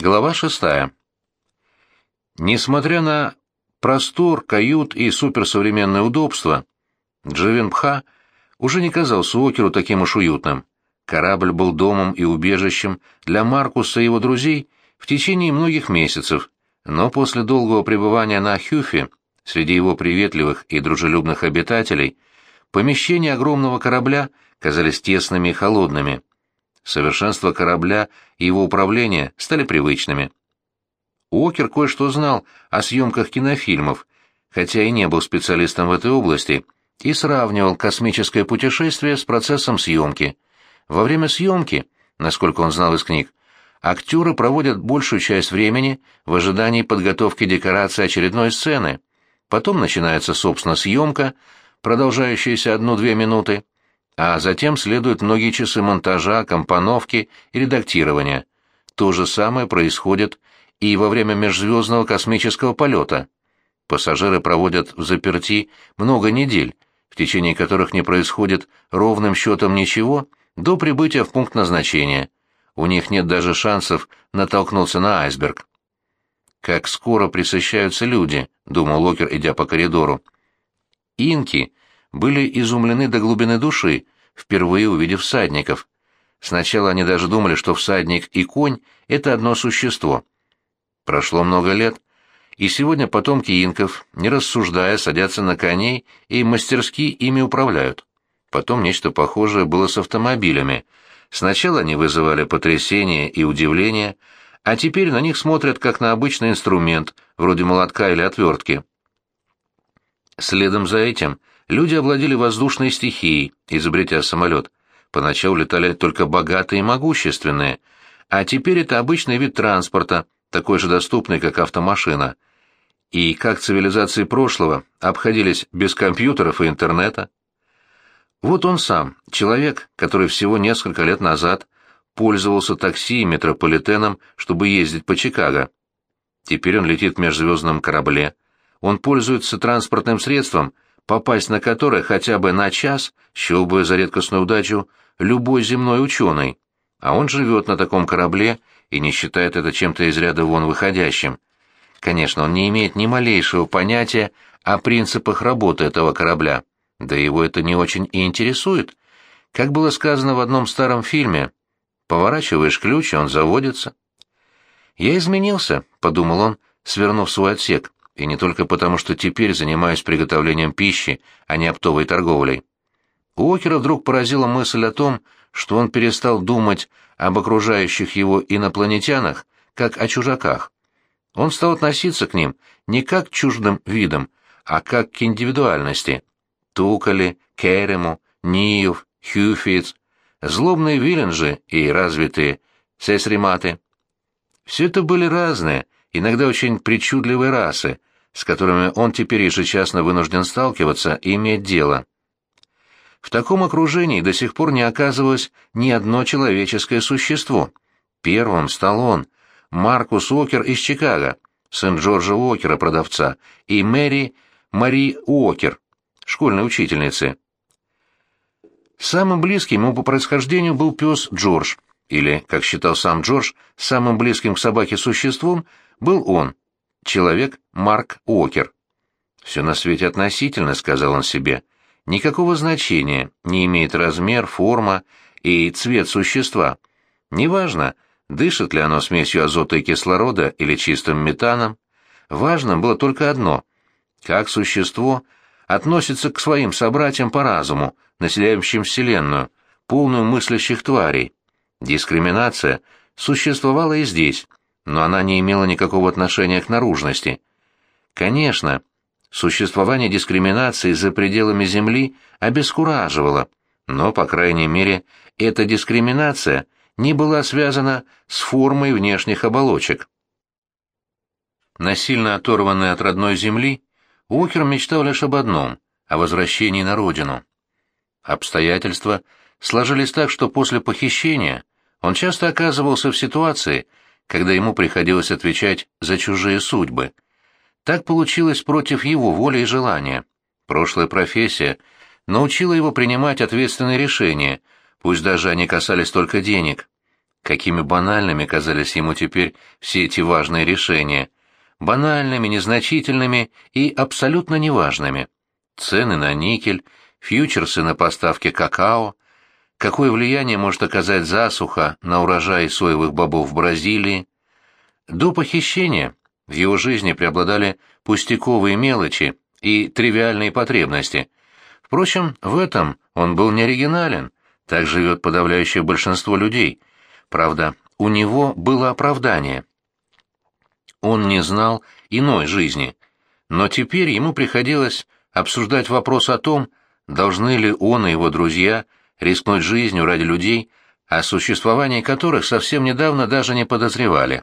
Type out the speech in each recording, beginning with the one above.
Глава шестая. Несмотря на простор, кают и суперсовременное удобство, Дживенпха уже не казался Уокеру таким уж уютным. Корабль был домом и убежищем для Маркуса и его друзей в течение многих месяцев, но после долгого пребывания на Хюфе среди его приветливых и дружелюбных обитателей помещения огромного корабля казались тесными и холодными. Совершенство корабля и его управление стали привычными. Уокер кое-что знал о съемках кинофильмов, хотя и не был специалистом в этой области, и сравнивал космическое путешествие с процессом съемки. Во время съемки, насколько он знал из книг, актеры проводят большую часть времени в ожидании подготовки декорации очередной сцены. Потом начинается, собственно, съемка, продолжающаяся одну-две минуты, а затем следуют многие часы монтажа, компоновки и редактирования. То же самое происходит и во время межзвездного космического полета. Пассажиры проводят в заперти много недель, в течение которых не происходит ровным счетом ничего до прибытия в пункт назначения. У них нет даже шансов натолкнуться на айсберг. «Как скоро присыщаются люди», — думал Локер, идя по коридору. Инки были изумлены до глубины души, впервые увидев всадников. Сначала они даже думали, что всадник и конь — это одно существо. Прошло много лет, и сегодня потомки инков, не рассуждая, садятся на коней и мастерски ими управляют. Потом нечто похожее было с автомобилями. Сначала они вызывали потрясение и удивление, а теперь на них смотрят как на обычный инструмент, вроде молотка или отвертки. Следом за этим Люди овладели воздушной стихией, изобретя самолет. Поначалу летали только богатые и могущественные, а теперь это обычный вид транспорта, такой же доступный, как автомашина. И как цивилизации прошлого обходились без компьютеров и интернета? Вот он сам, человек, который всего несколько лет назад пользовался такси и метрополитеном, чтобы ездить по Чикаго. Теперь он летит в межзвездном корабле. Он пользуется транспортным средством – попасть на которое хотя бы на час счел бы за редкостную удачу любой земной ученый, а он живет на таком корабле и не считает это чем-то из ряда вон выходящим. Конечно, он не имеет ни малейшего понятия о принципах работы этого корабля, да его это не очень и интересует. Как было сказано в одном старом фильме, поворачиваешь ключ, и он заводится. «Я изменился», — подумал он, свернув свой отсек и не только потому, что теперь занимаюсь приготовлением пищи, а не оптовой торговлей. Уокера вдруг поразила мысль о том, что он перестал думать об окружающих его инопланетянах, как о чужаках. Он стал относиться к ним не как к чуждым видам, а как к индивидуальности. Тукали, Керему, Ниев, Хьюфиц, злобные виленджи и развитые сесриматы. Все это были разные, иногда очень причудливые расы, с которыми он теперь ежечасно вынужден сталкиваться и иметь дело. В таком окружении до сих пор не оказывалось ни одно человеческое существо. Первым стал он, Маркус Уокер из Чикаго, сын Джорджа Уокера, продавца, и Мэри Мари Уокер, школьной учительницы. Самым близким ему по происхождению был пес Джордж, или, как считал сам Джордж, самым близким к собаке существом был он, человек Марк Уокер. «Все на свете относительно», — сказал он себе. «Никакого значения не имеет размер, форма и цвет существа. Неважно, дышит ли оно смесью азота и кислорода или чистым метаном. Важно было только одно — как существо относится к своим собратьям по разуму, населяющим Вселенную, полную мыслящих тварей. Дискриминация существовала и здесь, но она не имела никакого отношения к наружности. Конечно, существование дискриминации за пределами Земли обескураживало, но, по крайней мере, эта дискриминация не была связана с формой внешних оболочек. Насильно оторванный от родной Земли, Уокер мечтал лишь об одном — о возвращении на родину. Обстоятельства сложились так, что после похищения он часто оказывался в ситуации, когда ему приходилось отвечать за чужие судьбы. Так получилось против его воли и желания. Прошлая профессия научила его принимать ответственные решения, пусть даже они касались только денег. Какими банальными казались ему теперь все эти важные решения. Банальными, незначительными и абсолютно неважными. Цены на никель, фьючерсы на поставки какао, какое влияние может оказать засуха на урожай соевых бобов в Бразилии. До похищения в его жизни преобладали пустяковые мелочи и тривиальные потребности. Впрочем, в этом он был не оригинален, так живет подавляющее большинство людей. Правда, у него было оправдание. Он не знал иной жизни, но теперь ему приходилось обсуждать вопрос о том, должны ли он и его друзья рискнуть жизнью ради людей, о существовании которых совсем недавно даже не подозревали.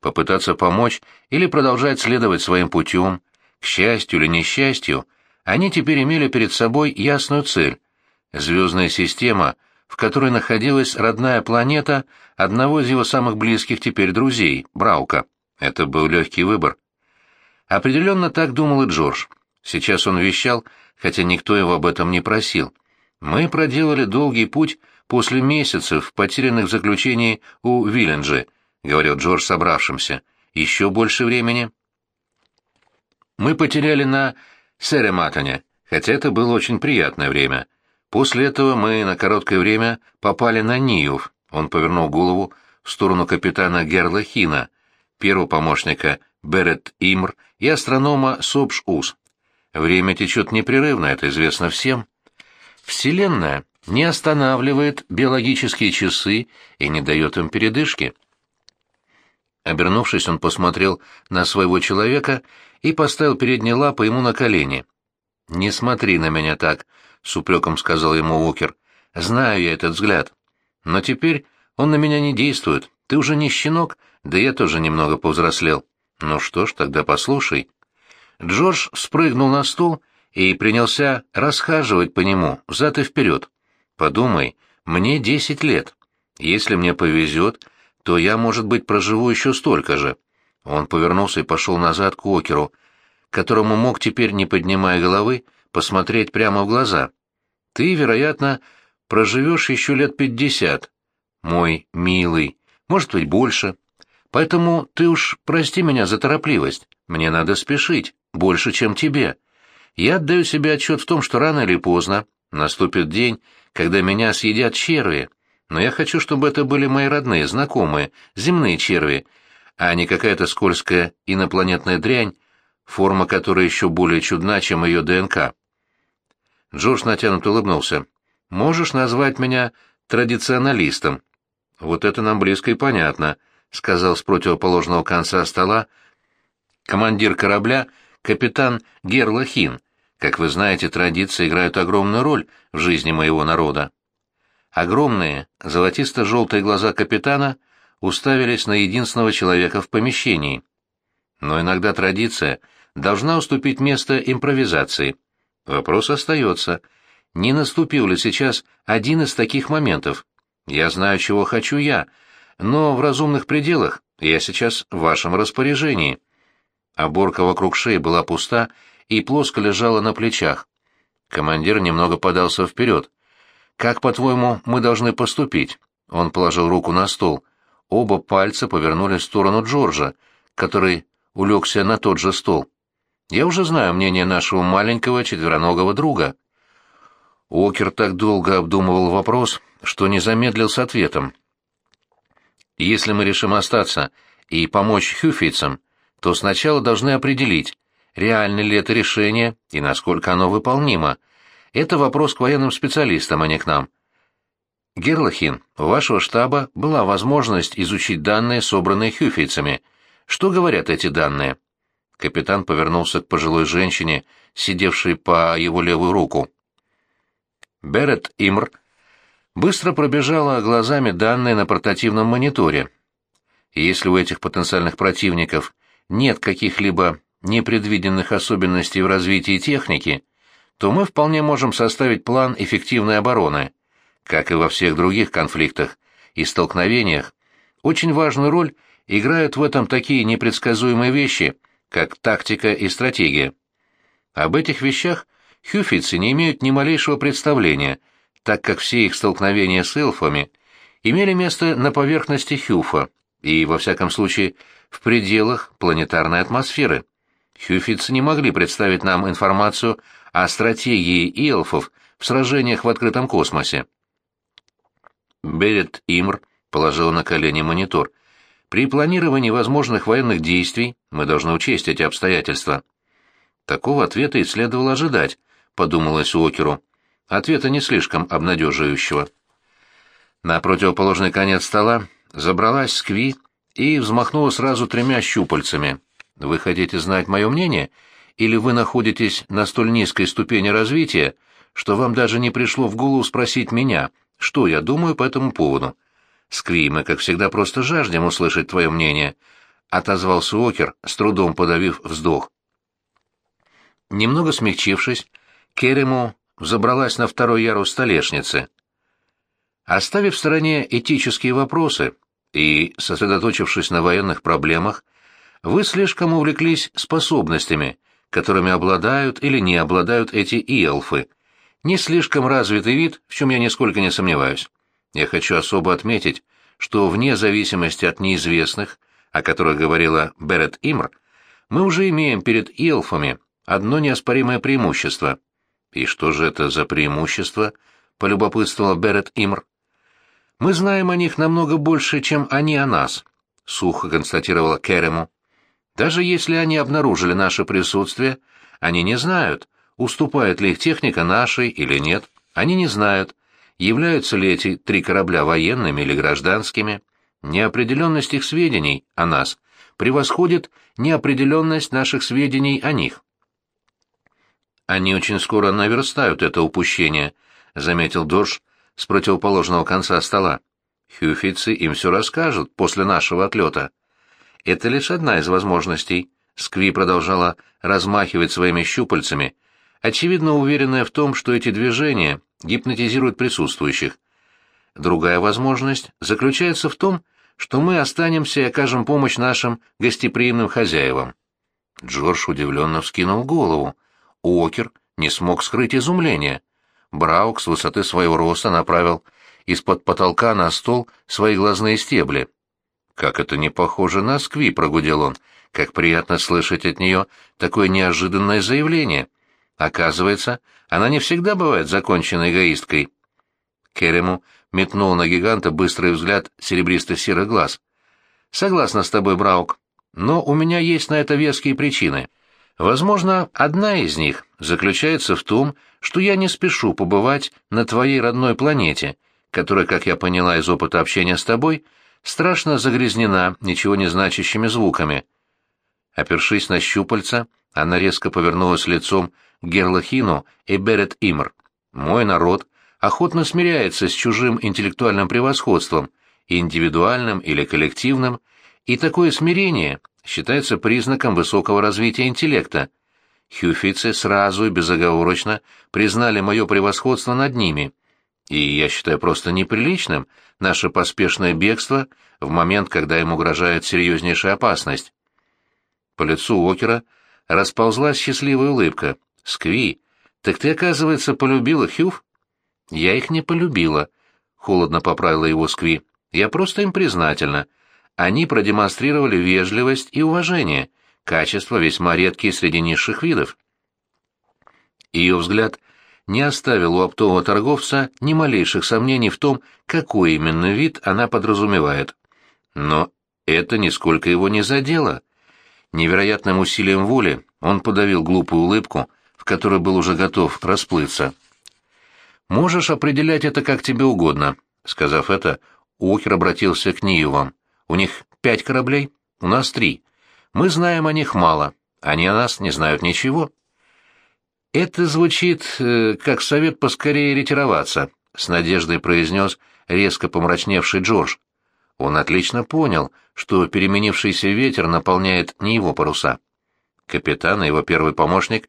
Попытаться помочь или продолжать следовать своим путем, к счастью или несчастью, они теперь имели перед собой ясную цель — звездная система, в которой находилась родная планета одного из его самых близких теперь друзей, Браука. Это был легкий выбор. Определенно так думал и Джордж. Сейчас он вещал, хотя никто его об этом не просил. Мы проделали долгий путь после месяцев, потерянных в заключении у Вилленджи, — говорил Джордж собравшимся. Еще больше времени. Мы потеряли на Серематоне, хотя это было очень приятное время. После этого мы на короткое время попали на Ниев. Он повернул голову в сторону капитана Герла Хина, первого помощника Берет Имр и астронома Собш Ус. Время течет непрерывно, это известно всем. Вселенная не останавливает биологические часы и не дает им передышки. Обернувшись, он посмотрел на своего человека и поставил передние лапы ему на колени. «Не смотри на меня так», — с упреком сказал ему Уокер. «Знаю я этот взгляд. Но теперь он на меня не действует. Ты уже не щенок, да я тоже немного повзрослел. Ну что ж, тогда послушай». Джордж спрыгнул на стул и принялся расхаживать по нему, взад и вперед. «Подумай, мне десять лет. Если мне повезет, то я, может быть, проживу еще столько же». Он повернулся и пошел назад к Океру, которому мог теперь, не поднимая головы, посмотреть прямо в глаза. «Ты, вероятно, проживешь еще лет пятьдесят, мой милый, может быть, больше. Поэтому ты уж прости меня за торопливость, мне надо спешить» больше, чем тебе. Я отдаю себе отчет в том, что рано или поздно наступит день, когда меня съедят черви, но я хочу, чтобы это были мои родные, знакомые, земные черви, а не какая-то скользкая инопланетная дрянь, форма которой еще более чудна, чем ее ДНК. Джордж натянут улыбнулся. «Можешь назвать меня традиционалистом?» «Вот это нам близко и понятно», — сказал с противоположного конца стола командир корабля капитан Герлахин. Как вы знаете, традиции играют огромную роль в жизни моего народа. Огромные, золотисто-желтые глаза капитана уставились на единственного человека в помещении. Но иногда традиция должна уступить место импровизации. Вопрос остается, не наступил ли сейчас один из таких моментов. Я знаю, чего хочу я, но в разумных пределах я сейчас в вашем распоряжении. Оборка вокруг шеи была пуста и плоско лежала на плечах. Командир немного подался вперед. «Как, по-твоему, мы должны поступить?» Он положил руку на стол. Оба пальца повернулись в сторону Джорджа, который улегся на тот же стол. «Я уже знаю мнение нашего маленького четвероногого друга». Уокер так долго обдумывал вопрос, что не замедлил с ответом. «Если мы решим остаться и помочь хюфийцам, то сначала должны определить, реально ли это решение и насколько оно выполнимо. Это вопрос к военным специалистам, а не к нам. Герлахин, у вашего штаба была возможность изучить данные, собранные хюфейцами. Что говорят эти данные? Капитан повернулся к пожилой женщине, сидевшей по его левую руку. Берет Имр быстро пробежала глазами данные на портативном мониторе. если у этих потенциальных противников нет каких-либо непредвиденных особенностей в развитии техники, то мы вполне можем составить план эффективной обороны. Как и во всех других конфликтах и столкновениях, очень важную роль играют в этом такие непредсказуемые вещи, как тактика и стратегия. Об этих вещах хюфицы не имеют ни малейшего представления, так как все их столкновения с эльфами имели место на поверхности Хюфа и, во всяком случае, в пределах планетарной атмосферы. Хюфицы не могли представить нам информацию о стратегии Иелфов в сражениях в открытом космосе. Берет Имр положил на колени монитор. При планировании возможных военных действий мы должны учесть эти обстоятельства. Такого ответа и следовало ожидать, подумалось Уокеру. Ответа не слишком обнадеживающего. На противоположный конец стола забралась Скви и взмахнула сразу тремя щупальцами. «Вы хотите знать мое мнение? Или вы находитесь на столь низкой ступени развития, что вам даже не пришло в голову спросить меня, что я думаю по этому поводу?» «Скви, мы, как всегда, просто жаждем услышать твое мнение», — отозвался Уокер, с трудом подавив вздох. Немного смягчившись, Керему взобралась на второй ярус столешницы. Оставив в стороне этические вопросы и сосредоточившись на военных проблемах, вы слишком увлеклись способностями, которыми обладают или не обладают эти иэлфы. Не слишком развитый вид, в чем я нисколько не сомневаюсь. Я хочу особо отметить, что вне зависимости от неизвестных, о которых говорила Берет Имр, мы уже имеем перед иэлфами одно неоспоримое преимущество. И что же это за преимущество? полюбопытствовала Берет Имр. Мы знаем о них намного больше, чем они о нас, сухо констатировала Керему. Даже если они обнаружили наше присутствие, они не знают, уступает ли их техника нашей или нет. Они не знают, являются ли эти три корабля военными или гражданскими. Неопределенность их сведений о нас превосходит неопределенность наших сведений о них. Они очень скоро наверстают это упущение, заметил Дорж, с противоположного конца стола. Хюфицы им все расскажут после нашего отлета. Это лишь одна из возможностей. Скви продолжала размахивать своими щупальцами, очевидно уверенная в том, что эти движения гипнотизируют присутствующих. Другая возможность заключается в том, что мы останемся и окажем помощь нашим гостеприимным хозяевам. Джордж удивленно вскинул голову. Уокер не смог скрыть изумление. Браук с высоты своего роста направил из-под потолка на стол свои глазные стебли. «Как это не похоже на Скви», — прогудел он. «Как приятно слышать от нее такое неожиданное заявление. Оказывается, она не всегда бывает законченной эгоисткой». Керему метнул на гиганта быстрый взгляд серебристо-серых глаз. «Согласна с тобой, Браук, но у меня есть на это веские причины». Возможно, одна из них заключается в том, что я не спешу побывать на твоей родной планете, которая, как я поняла из опыта общения с тобой, страшно загрязнена ничего не значащими звуками. Опершись на щупальца, она резко повернулась лицом к Герлахину и Берет Имр. «Мой народ охотно смиряется с чужим интеллектуальным превосходством, индивидуальным или коллективным, и такое смирение считается признаком высокого развития интеллекта. Хюфицы сразу и безоговорочно признали мое превосходство над ними, и я считаю просто неприличным наше поспешное бегство в момент, когда им угрожает серьезнейшая опасность. По лицу Уокера расползлась счастливая улыбка. «Скви, так ты, оказывается, полюбила Хюф?» «Я их не полюбила», — холодно поправила его Скви. «Я просто им признательна они продемонстрировали вежливость и уважение, качества весьма редкие среди низших видов. Ее взгляд не оставил у оптового торговца ни малейших сомнений в том, какой именно вид она подразумевает. Но это нисколько его не задело. Невероятным усилием воли он подавил глупую улыбку, в которой был уже готов расплыться. «Можешь определять это как тебе угодно», — сказав это, Уокер обратился к Ниевам. У них пять кораблей, у нас три. Мы знаем о них мало, они о нас не знают ничего. Это звучит э, как совет поскорее ретироваться, с надеждой произнес резко помрачневший Джордж. Он отлично понял, что переменившийся ветер наполняет не его паруса. Капитан и его первый помощник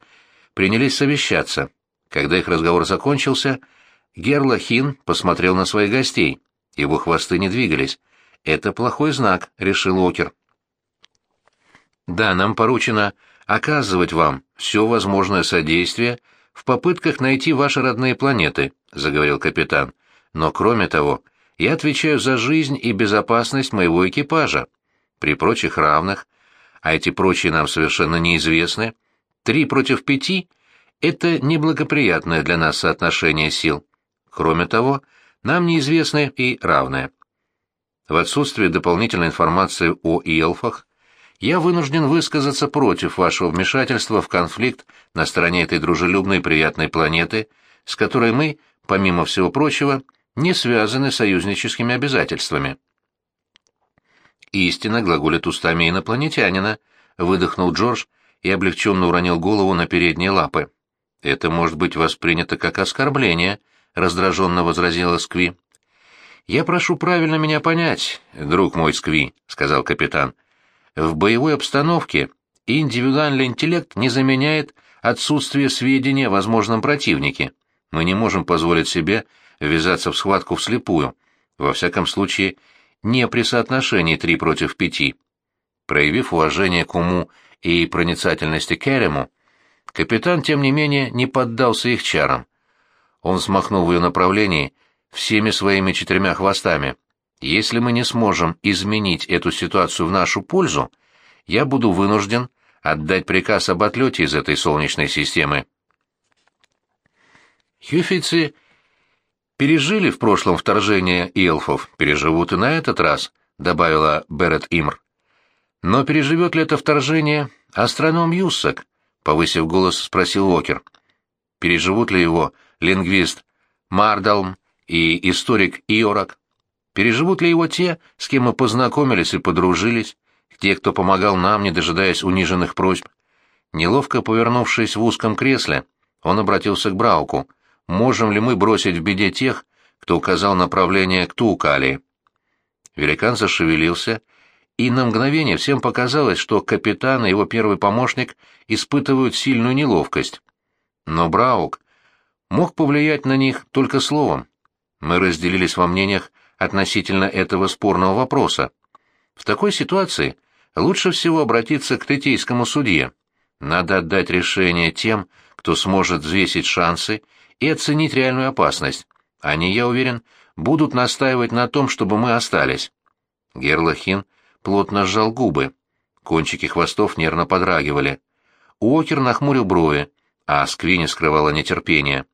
принялись совещаться. Когда их разговор закончился, Герлахин посмотрел на своих гостей. Его хвосты не двигались. «Это плохой знак», — решил Окер. «Да, нам поручено оказывать вам все возможное содействие в попытках найти ваши родные планеты», — заговорил капитан. «Но кроме того, я отвечаю за жизнь и безопасность моего экипажа. При прочих равных, а эти прочие нам совершенно неизвестны, три против пяти — это неблагоприятное для нас соотношение сил. Кроме того, нам неизвестны и равные. В отсутствие дополнительной информации о Иелфах, я вынужден высказаться против вашего вмешательства в конфликт на стороне этой дружелюбной приятной планеты, с которой мы, помимо всего прочего, не связаны союзническими обязательствами. «Истина глаголит устами инопланетянина», — выдохнул Джордж и облегченно уронил голову на передние лапы. «Это может быть воспринято как оскорбление», — раздраженно возразила Скви. «Я прошу правильно меня понять, друг мой Скви», — сказал капитан. В боевой обстановке индивидуальный интеллект не заменяет отсутствие сведений о возможном противнике. Мы не можем позволить себе ввязаться в схватку вслепую, во всяком случае, не при соотношении три против пяти. Проявив уважение к уму и проницательности Керему, капитан, тем не менее, не поддался их чарам. Он смахнул в ее направлении всеми своими четырьмя хвостами. Если мы не сможем изменить эту ситуацию в нашу пользу, я буду вынужден отдать приказ об отлете из этой солнечной системы. Хюфицы пережили в прошлом вторжение эльфов, переживут и на этот раз, добавила Берет Имр. Но переживет ли это вторжение астроном Юссак? повысив голос, спросил Уокер. Переживут ли его лингвист Мардалм и историк Иорак? Переживут ли его те, с кем мы познакомились и подружились, те, кто помогал нам, не дожидаясь униженных просьб? Неловко повернувшись в узком кресле, он обратился к Брауку. «Можем ли мы бросить в беде тех, кто указал направление к Туукалии?» Великан зашевелился, и на мгновение всем показалось, что капитан и его первый помощник испытывают сильную неловкость. Но Браук мог повлиять на них только словом. Мы разделились во мнениях относительно этого спорного вопроса. В такой ситуации лучше всего обратиться к третейскому судье. Надо отдать решение тем, кто сможет взвесить шансы и оценить реальную опасность. Они, я уверен, будут настаивать на том, чтобы мы остались. Герлахин плотно сжал губы. Кончики хвостов нервно подрагивали. Уокер нахмурил брови, а Сквини скрывала нетерпение.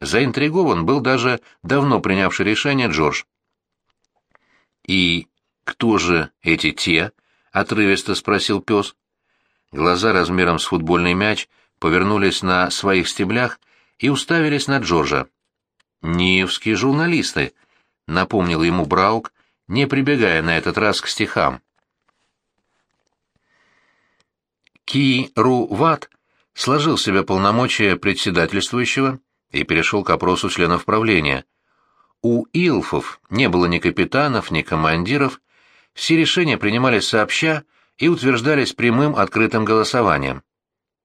Заинтригован был даже давно принявший решение Джордж. «И кто же эти те?» — отрывисто спросил пес. Глаза размером с футбольный мяч повернулись на своих стеблях и уставились на Джорджа. «Ниевские журналисты», — напомнил ему Браук, не прибегая на этот раз к стихам. Ки Ру Ват сложил себе полномочия председательствующего и перешел к опросу членов правления — у Илфов не было ни капитанов, ни командиров, все решения принимались сообща и утверждались прямым открытым голосованием.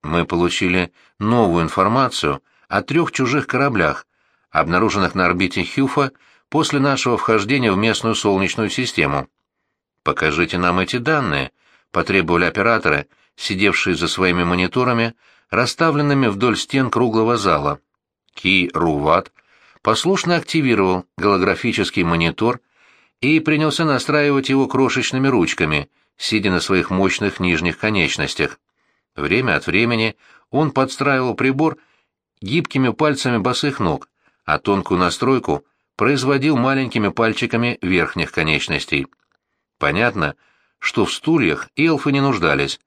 Мы получили новую информацию о трех чужих кораблях, обнаруженных на орбите Хюфа после нашего вхождения в местную Солнечную систему. «Покажите нам эти данные», — потребовали операторы, сидевшие за своими мониторами, расставленными вдоль стен круглого зала. Ки Руват послушно активировал голографический монитор и принялся настраивать его крошечными ручками, сидя на своих мощных нижних конечностях. Время от времени он подстраивал прибор гибкими пальцами босых ног, а тонкую настройку производил маленькими пальчиками верхних конечностей. Понятно, что в стульях эльфы не нуждались,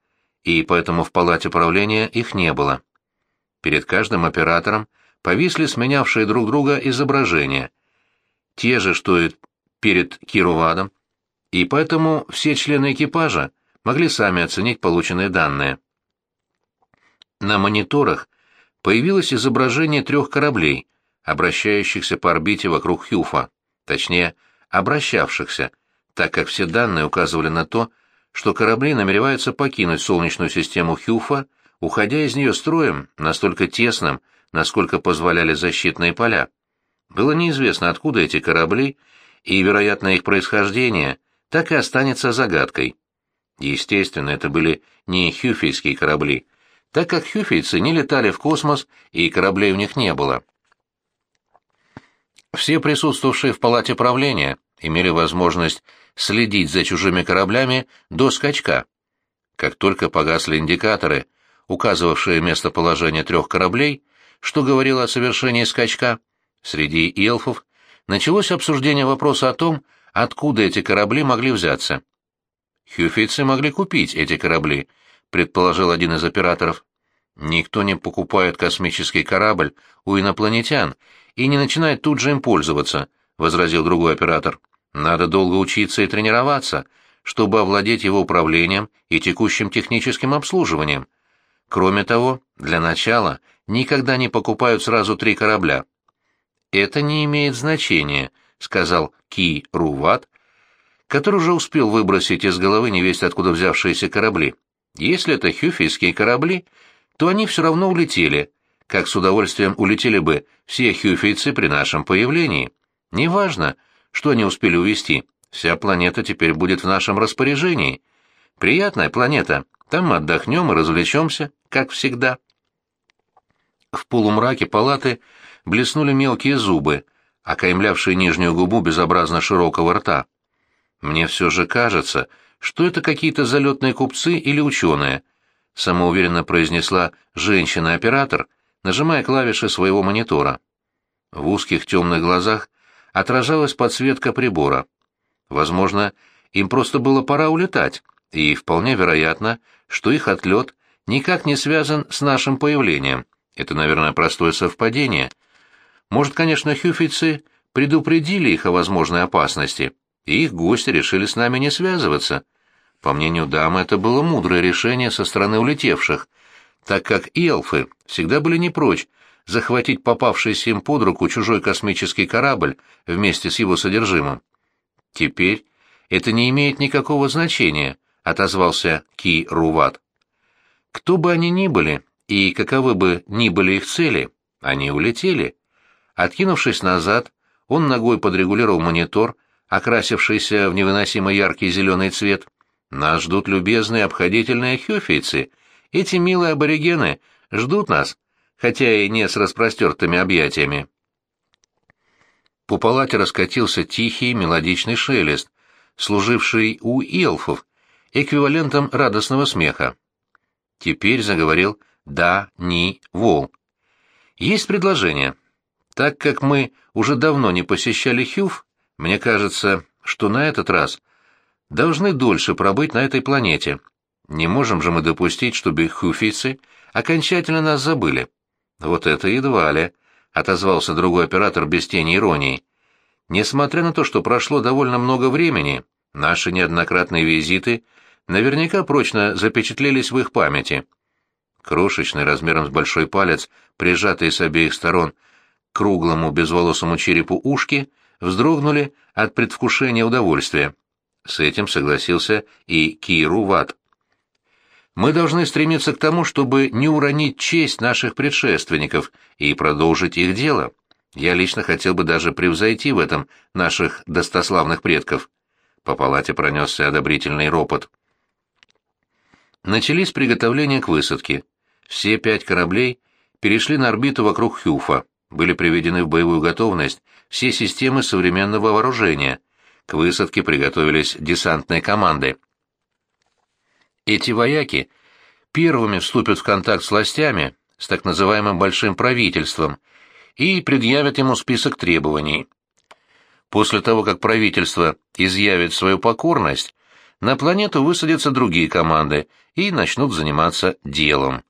и поэтому в палате правления их не было. Перед каждым оператором повисли сменявшие друг друга изображения, те же, что и перед Кирувадом, и поэтому все члены экипажа могли сами оценить полученные данные. На мониторах появилось изображение трех кораблей, обращающихся по орбите вокруг Хьюфа, точнее, обращавшихся, так как все данные указывали на то, что корабли намереваются покинуть Солнечную систему Хьюфа, уходя из нее строем настолько тесным, насколько позволяли защитные поля. Было неизвестно, откуда эти корабли, и, вероятно, их происхождение так и останется загадкой. Естественно, это были не хюфейские корабли, так как хюфейцы не летали в космос, и кораблей у них не было. Все присутствовавшие в палате правления имели возможность следить за чужими кораблями до скачка. Как только погасли индикаторы, указывавшие местоположение трех кораблей, что говорило о совершении скачка, среди эльфов началось обсуждение вопроса о том, откуда эти корабли могли взяться. Хюфицы могли купить эти корабли, предположил один из операторов. Никто не покупает космический корабль у инопланетян и не начинает тут же им пользоваться, возразил другой оператор. Надо долго учиться и тренироваться, чтобы овладеть его управлением и текущим техническим обслуживанием. Кроме того, для начала никогда не покупают сразу три корабля. «Это не имеет значения», — сказал Ки Руват, который уже успел выбросить из головы невесть откуда взявшиеся корабли. «Если это хюфийские корабли, то они все равно улетели, как с удовольствием улетели бы все хюфийцы при нашем появлении. Неважно, что они успели увезти, вся планета теперь будет в нашем распоряжении. Приятная планета, там мы отдохнем и развлечемся, как всегда». В полумраке палаты блеснули мелкие зубы, окаймлявшие нижнюю губу безобразно широкого рта. «Мне все же кажется, что это какие-то залетные купцы или ученые», самоуверенно произнесла женщина-оператор, нажимая клавиши своего монитора. В узких темных глазах отражалась подсветка прибора. Возможно, им просто было пора улетать, и вполне вероятно, что их отлет никак не связан с нашим появлением. Это, наверное, простое совпадение. Может, конечно, хюфицы предупредили их о возможной опасности, и их гости решили с нами не связываться. По мнению дамы, это было мудрое решение со стороны улетевших, так как эльфы всегда были не прочь захватить попавшийся им под руку чужой космический корабль вместе с его содержимым. Теперь это не имеет никакого значения, отозвался Ки Руват. Кто бы они ни были, и каковы бы ни были их цели, они улетели. Откинувшись назад, он ногой подрегулировал монитор, окрасившийся в невыносимо яркий зеленый цвет. Нас ждут любезные обходительные хёфийцы. Эти милые аборигены ждут нас, хотя и не с распростертыми объятиями. По палате раскатился тихий мелодичный шелест, служивший у эльфов эквивалентом радостного смеха. Теперь заговорил да, ни, вол. Есть предложение. Так как мы уже давно не посещали Хюф, мне кажется, что на этот раз должны дольше пробыть на этой планете. Не можем же мы допустить, чтобы хюфийцы окончательно нас забыли. Вот это едва ли, — отозвался другой оператор без тени иронии. Несмотря на то, что прошло довольно много времени, наши неоднократные визиты наверняка прочно запечатлелись в их памяти крошечный, размером с большой палец, прижатые с обеих сторон к круглому безволосому черепу ушки, вздрогнули от предвкушения удовольствия. С этим согласился и Киру Ват. Мы должны стремиться к тому, чтобы не уронить честь наших предшественников и продолжить их дело. Я лично хотел бы даже превзойти в этом наших достославных предков. По палате пронесся одобрительный ропот. Начались приготовления к высадке. Все пять кораблей перешли на орбиту вокруг Хюфа, были приведены в боевую готовность все системы современного вооружения. К высадке приготовились десантные команды. Эти вояки первыми вступят в контакт с властями, с так называемым большим правительством, и предъявят ему список требований. После того, как правительство изъявит свою покорность, на планету высадятся другие команды и начнут заниматься делом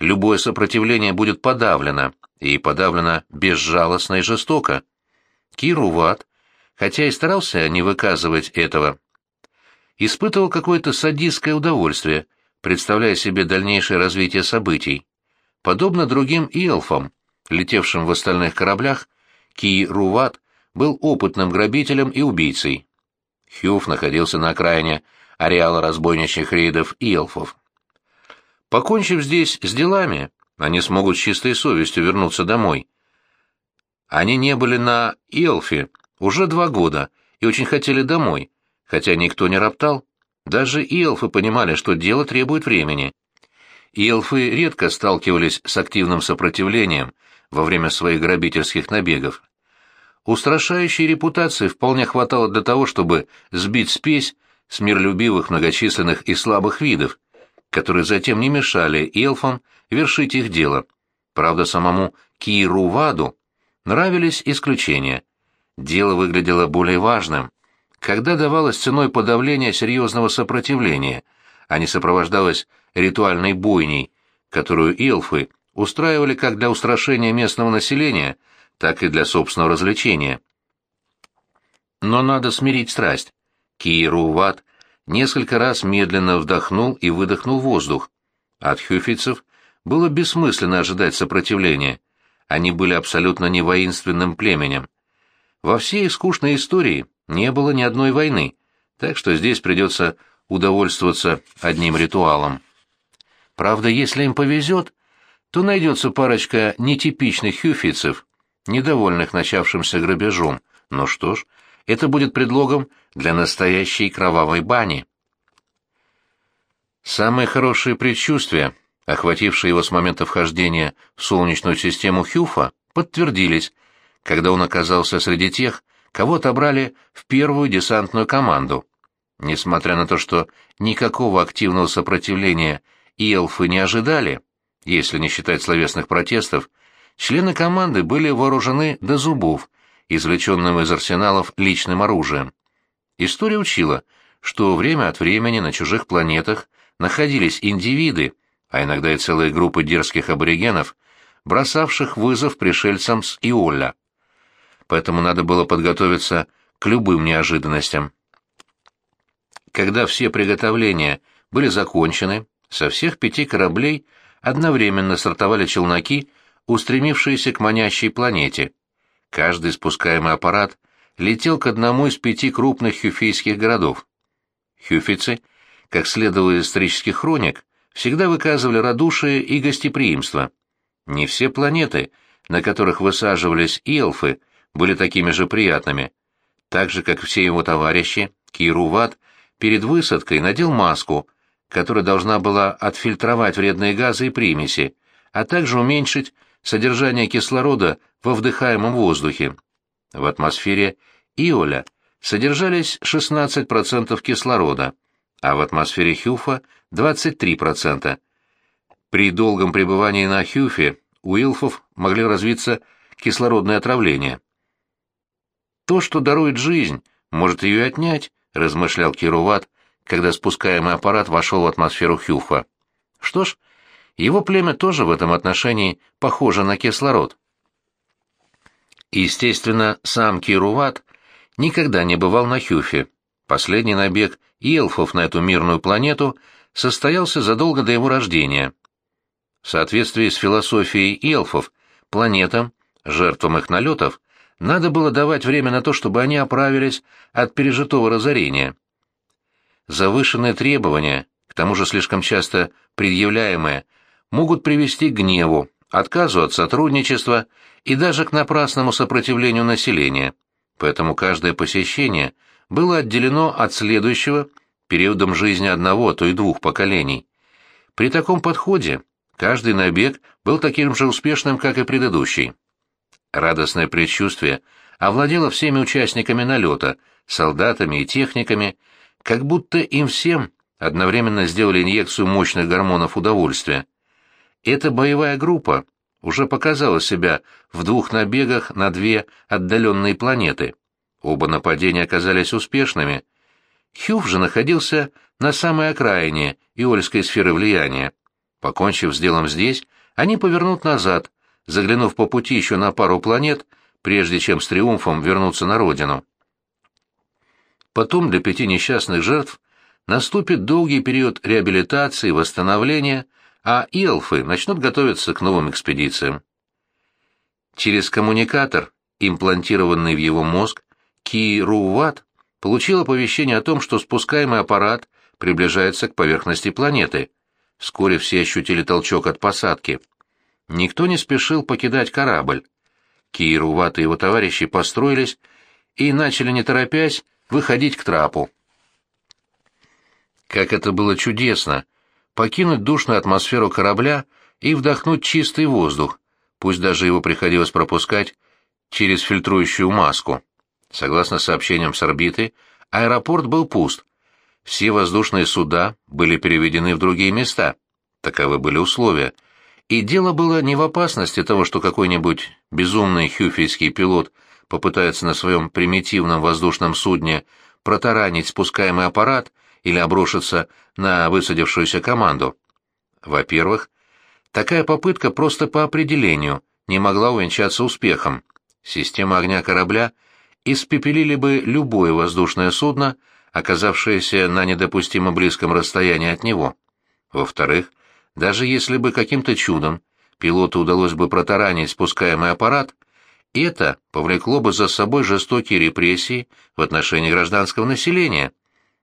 любое сопротивление будет подавлено, и подавлено безжалостно и жестоко. Кируват, хотя и старался не выказывать этого, испытывал какое-то садистское удовольствие, представляя себе дальнейшее развитие событий. Подобно другим эльфам, летевшим в остальных кораблях, Ки-Руват был опытным грабителем и убийцей. Хюф находился на окраине ареала разбойничьих рейдов эльфов. Покончив здесь с делами, они смогут с чистой совестью вернуться домой. Они не были на Илфе уже два года и очень хотели домой, хотя никто не роптал. Даже Илфы понимали, что дело требует времени. Илфы редко сталкивались с активным сопротивлением во время своих грабительских набегов. Устрашающей репутации вполне хватало для того, чтобы сбить спесь с миролюбивых многочисленных и слабых видов, которые затем не мешали эльфам вершить их дело. Правда, самому Киру Ваду нравились исключения. Дело выглядело более важным, когда давалось ценой подавления серьезного сопротивления, а не сопровождалось ритуальной бойней, которую эльфы устраивали как для устрашения местного населения, так и для собственного развлечения. Но надо смирить страсть. Киру Вад несколько раз медленно вдохнул и выдохнул воздух. От хюфицев было бессмысленно ожидать сопротивления. Они были абсолютно не воинственным племенем. Во всей скучной истории не было ни одной войны, так что здесь придется удовольствоваться одним ритуалом. Правда, если им повезет, то найдется парочка нетипичных хюфицев, недовольных начавшимся грабежом. Но что ж, это будет предлогом для настоящей кровавой бани. Самые хорошие предчувствия, охватившие его с момента вхождения в Солнечную систему Хюфа, подтвердились, когда он оказался среди тех, кого отобрали в первую десантную команду. Несмотря на то, что никакого активного сопротивления эльфы не ожидали, если не считать словесных протестов, члены команды были вооружены до зубов, извлеченным из арсеналов личным оружием. История учила, что время от времени на чужих планетах находились индивиды, а иногда и целые группы дерзких аборигенов, бросавших вызов пришельцам с Иолля. Поэтому надо было подготовиться к любым неожиданностям. Когда все приготовления были закончены, со всех пяти кораблей одновременно стартовали челноки, устремившиеся к манящей планете. Каждый спускаемый аппарат летел к одному из пяти крупных хюфийских городов. Хюфицы, как следовало из исторических хроник, всегда выказывали радушие и гостеприимство. Не все планеты, на которых высаживались эльфы, были такими же приятными. Так же, как все его товарищи, Кируват перед высадкой надел маску, которая должна была отфильтровать вредные газы и примеси, а также уменьшить содержание кислорода во вдыхаемом воздухе. В атмосфере Иоля содержались 16% кислорода, а в атмосфере Хюфа 23%. При долгом пребывании на Хюфе у илфов могли развиться кислородное отравление. То, что дарует жизнь, может ее отнять, размышлял Кируват, когда спускаемый аппарат вошел в атмосферу Хюфа. Что ж, его племя тоже в этом отношении похоже на кислород. Естественно, сам Кируват никогда не бывал на Хюфе. Последний набег эльфов на эту мирную планету состоялся задолго до его рождения. В соответствии с философией эльфов, планетам, жертвам их налетов, надо было давать время на то, чтобы они оправились от пережитого разорения. Завышенные требования, к тому же слишком часто предъявляемые, могут привести к гневу, отказу от сотрудничества и даже к напрасному сопротивлению населения. Поэтому каждое посещение было отделено от следующего периодом жизни одного, то и двух поколений. При таком подходе каждый набег был таким же успешным, как и предыдущий. Радостное предчувствие овладело всеми участниками налета, солдатами и техниками, как будто им всем одновременно сделали инъекцию мощных гормонов удовольствия. Эта боевая группа уже показала себя в двух набегах на две отдаленные планеты. Оба нападения оказались успешными. Хюф же находился на самой окраине Иольской сферы влияния. Покончив с делом здесь, они повернут назад, заглянув по пути еще на пару планет, прежде чем с триумфом вернуться на родину. Потом для пяти несчастных жертв наступит долгий период реабилитации, восстановления, а эльфы начнут готовиться к новым экспедициям. Через коммуникатор, имплантированный в его мозг, Ки-Руват получил оповещение о том, что спускаемый аппарат приближается к поверхности планеты. Вскоре все ощутили толчок от посадки. Никто не спешил покидать корабль. Кируват и его товарищи построились и начали, не торопясь, выходить к трапу. Как это было чудесно! Покинуть душную атмосферу корабля и вдохнуть чистый воздух, пусть даже его приходилось пропускать через фильтрующую маску. Согласно сообщениям с орбиты, аэропорт был пуст. Все воздушные суда были переведены в другие места. Таковы были условия. И дело было не в опасности того, что какой-нибудь безумный хюфийский пилот попытается на своем примитивном воздушном судне протаранить спускаемый аппарат или обрушиться на высадившуюся команду. Во-первых, такая попытка просто по определению не могла увенчаться успехом. Система огня корабля испепелили бы любое воздушное судно, оказавшееся на недопустимо близком расстоянии от него. Во-вторых, даже если бы каким-то чудом пилоту удалось бы протаранить спускаемый аппарат, это повлекло бы за собой жестокие репрессии в отношении гражданского населения.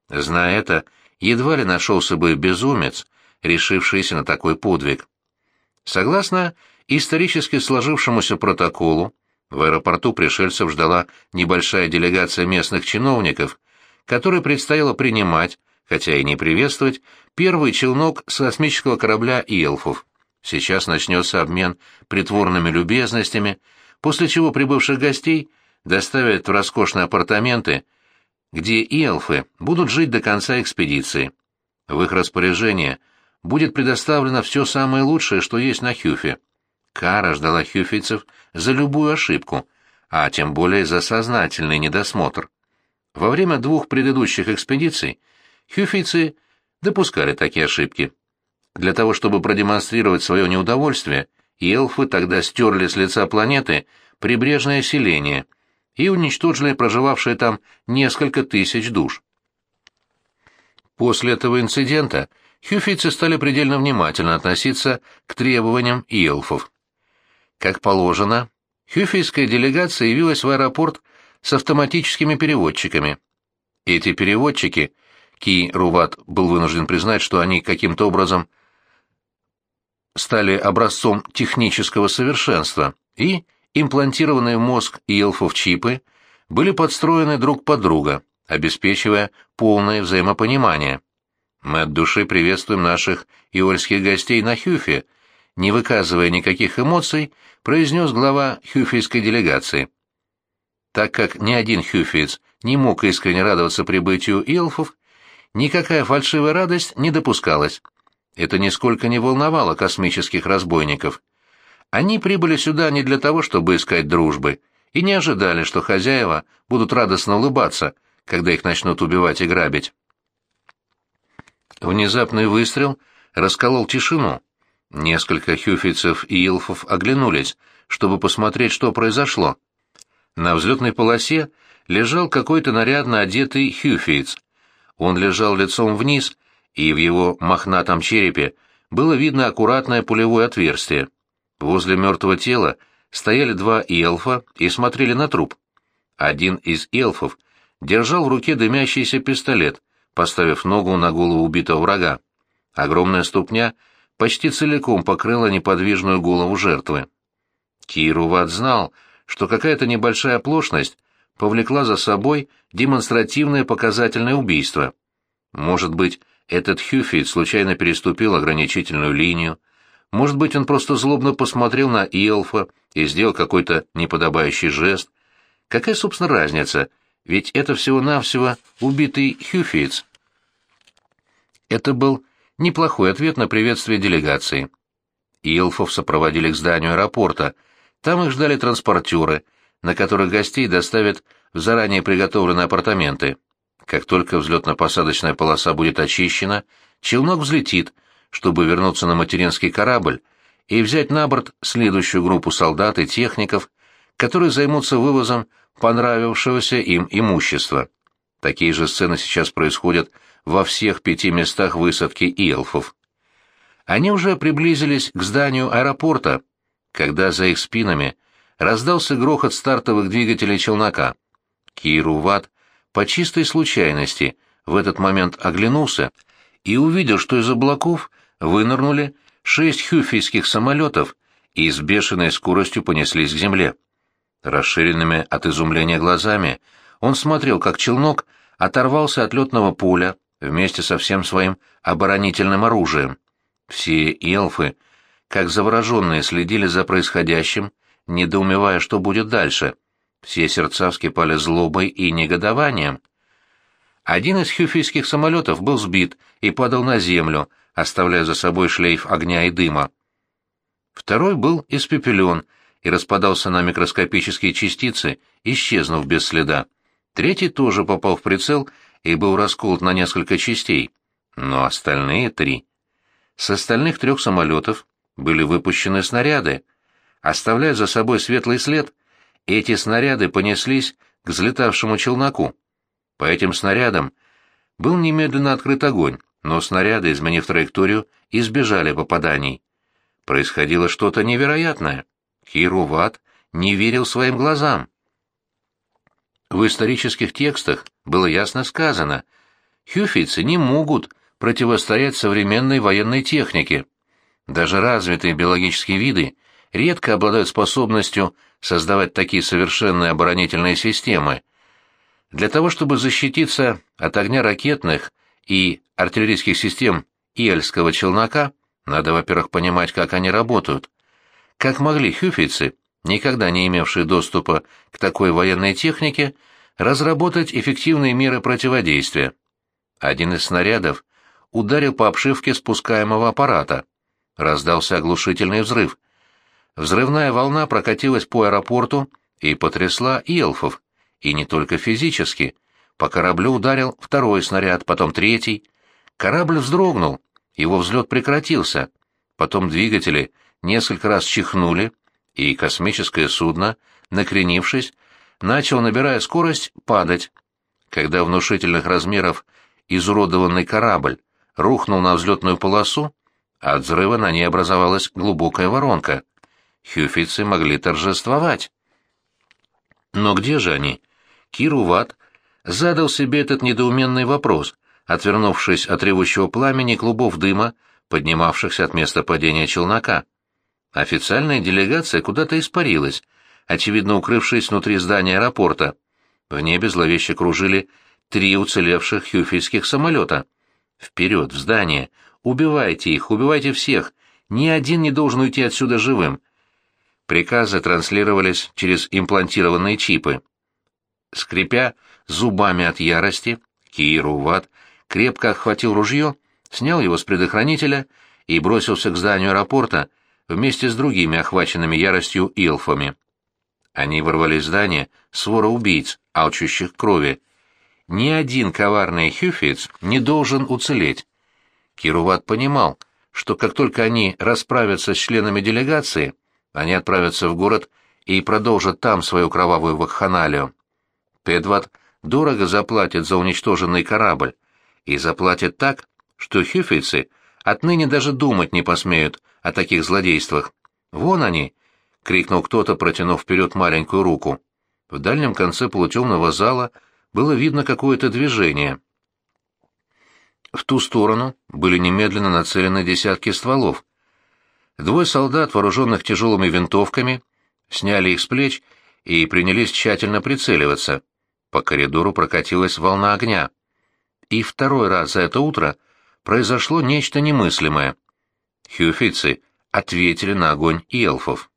Зная это, едва ли нашелся бы безумец, решившийся на такой подвиг. Согласно исторически сложившемуся протоколу, в аэропорту пришельцев ждала небольшая делегация местных чиновников, которой предстояло принимать, хотя и не приветствовать, первый челнок с космического корабля «Иелфов». Сейчас начнется обмен притворными любезностями, после чего прибывших гостей доставят в роскошные апартаменты, где Иелфы будут жить до конца экспедиции. В их распоряжение будет предоставлено все самое лучшее, что есть на Хюфе. Кара ждала хюфийцев за любую ошибку, а тем более за сознательный недосмотр. Во время двух предыдущих экспедиций хюфийцы допускали такие ошибки. Для того, чтобы продемонстрировать свое неудовольствие, эльфы тогда стерли с лица планеты прибрежное селение и уничтожили проживавшие там несколько тысяч душ. После этого инцидента хюфийцы стали предельно внимательно относиться к требованиям эльфов. Как положено, хюфийская делегация явилась в аэропорт с автоматическими переводчиками. Эти переводчики, Ки Руват был вынужден признать, что они каким-то образом стали образцом технического совершенства, и имплантированные в мозг Илфов чипы были подстроены друг под друга, обеспечивая полное взаимопонимание. Мы от души приветствуем наших иольских гостей на Хюфе, не выказывая никаких эмоций, произнес глава хюфейской делегации. Так как ни один хюфеец не мог искренне радоваться прибытию эльфов, никакая фальшивая радость не допускалась. Это нисколько не волновало космических разбойников. Они прибыли сюда не для того, чтобы искать дружбы, и не ожидали, что хозяева будут радостно улыбаться, когда их начнут убивать и грабить. Внезапный выстрел расколол тишину. Несколько хюфицев и илфов оглянулись, чтобы посмотреть, что произошло. На взлетной полосе лежал какой-то нарядно одетый хюфиц. Он лежал лицом вниз, и в его мохнатом черепе было видно аккуратное пулевое отверстие. Возле мертвого тела стояли два эльфа и смотрели на труп. Один из эльфов держал в руке дымящийся пистолет, поставив ногу на голову убитого врага. Огромная ступня — почти целиком покрыла неподвижную голову жертвы. Кируват знал, что какая-то небольшая оплошность повлекла за собой демонстративное показательное убийство. Может быть, этот Хюфит случайно переступил ограничительную линию, может быть, он просто злобно посмотрел на Иэлфа и сделал какой-то неподобающий жест. Какая, собственно, разница, ведь это всего-навсего убитый Хюфиц. Это был Неплохой ответ на приветствие делегации. Илфов сопроводили к зданию аэропорта. Там их ждали транспортеры, на которых гостей доставят в заранее приготовленные апартаменты. Как только взлетно-посадочная полоса будет очищена, челнок взлетит, чтобы вернуться на материнский корабль и взять на борт следующую группу солдат и техников, которые займутся вывозом понравившегося им имущества. Такие же сцены сейчас происходят во всех пяти местах высадки эльфов. Они уже приблизились к зданию аэропорта, когда за их спинами раздался грохот стартовых двигателей челнока. Киру Ват по чистой случайности в этот момент оглянулся и увидел, что из облаков вынырнули шесть хюфийских самолетов и с бешеной скоростью понеслись к земле. Расширенными от изумления глазами он смотрел, как челнок оторвался от летного поля, вместе со всем своим оборонительным оружием. Все эльфы, как завороженные, следили за происходящим, недоумевая, что будет дальше. Все сердца вскипали злобой и негодованием. Один из хюфийских самолетов был сбит и падал на землю, оставляя за собой шлейф огня и дыма. Второй был испепелен и распадался на микроскопические частицы, исчезнув без следа. Третий тоже попал в прицел и был расколот на несколько частей. Но остальные три... С остальных трех самолетов были выпущены снаряды. Оставляя за собой светлый след, эти снаряды понеслись к взлетавшему челноку. По этим снарядам был немедленно открыт огонь, но снаряды, изменив траекторию, избежали попаданий. Происходило что-то невероятное. Хируват не верил своим глазам. В исторических текстах было ясно сказано, хюфийцы не могут противостоять современной военной технике. Даже развитые биологические виды редко обладают способностью создавать такие совершенные оборонительные системы. Для того, чтобы защититься от огня ракетных и артиллерийских систем Иельского челнока, надо, во-первых, понимать, как они работают. Как могли хюфийцы, никогда не имевшие доступа к такой военной технике, разработать эффективные меры противодействия? Один из снарядов ударил по обшивке спускаемого аппарата. Раздался оглушительный взрыв. Взрывная волна прокатилась по аэропорту и потрясла Илфов, и не только физически. По кораблю ударил второй снаряд, потом третий. Корабль вздрогнул, его взлет прекратился. Потом двигатели несколько раз чихнули, и космическое судно, накренившись, начало, набирая скорость, падать. Когда внушительных размеров изуродованный корабль рухнул на взлетную полосу, от взрыва на ней образовалась глубокая воронка. Хюфицы могли торжествовать. Но где же они? Кируват задал себе этот недоуменный вопрос, отвернувшись от ревущего пламени клубов дыма, поднимавшихся от места падения челнока. Официальная делегация куда-то испарилась, очевидно укрывшись внутри здания аэропорта. В небе зловеще кружили три уцелевших хюфельских самолета. Вперед, в здание! Убивайте их, убивайте всех! Ни один не должен уйти отсюда живым. Приказы транслировались через имплантированные чипы. Скрипя зубами от ярости, Киру Ват крепко охватил ружье, снял его с предохранителя и бросился к зданию аэропорта вместе с другими охваченными яростью илфами. Они ворвались в здание свора убийц, алчущих крови, ни один коварный хюфиц не должен уцелеть. Кируват понимал, что как только они расправятся с членами делегации, они отправятся в город и продолжат там свою кровавую вакханалию. Педват дорого заплатит за уничтоженный корабль, и заплатит так, что хюфельцы отныне даже думать не посмеют о таких злодействах. «Вон они!» — крикнул кто-то, протянув вперед маленькую руку. В дальнем конце полутемного зала было видно какое-то движение. В ту сторону были немедленно нацелены десятки стволов. Двое солдат, вооруженных тяжелыми винтовками, сняли их с плеч и принялись тщательно прицеливаться. По коридору прокатилась волна огня. И второй раз за это утро произошло нечто немыслимое. Хюфицы ответили на огонь эльфов.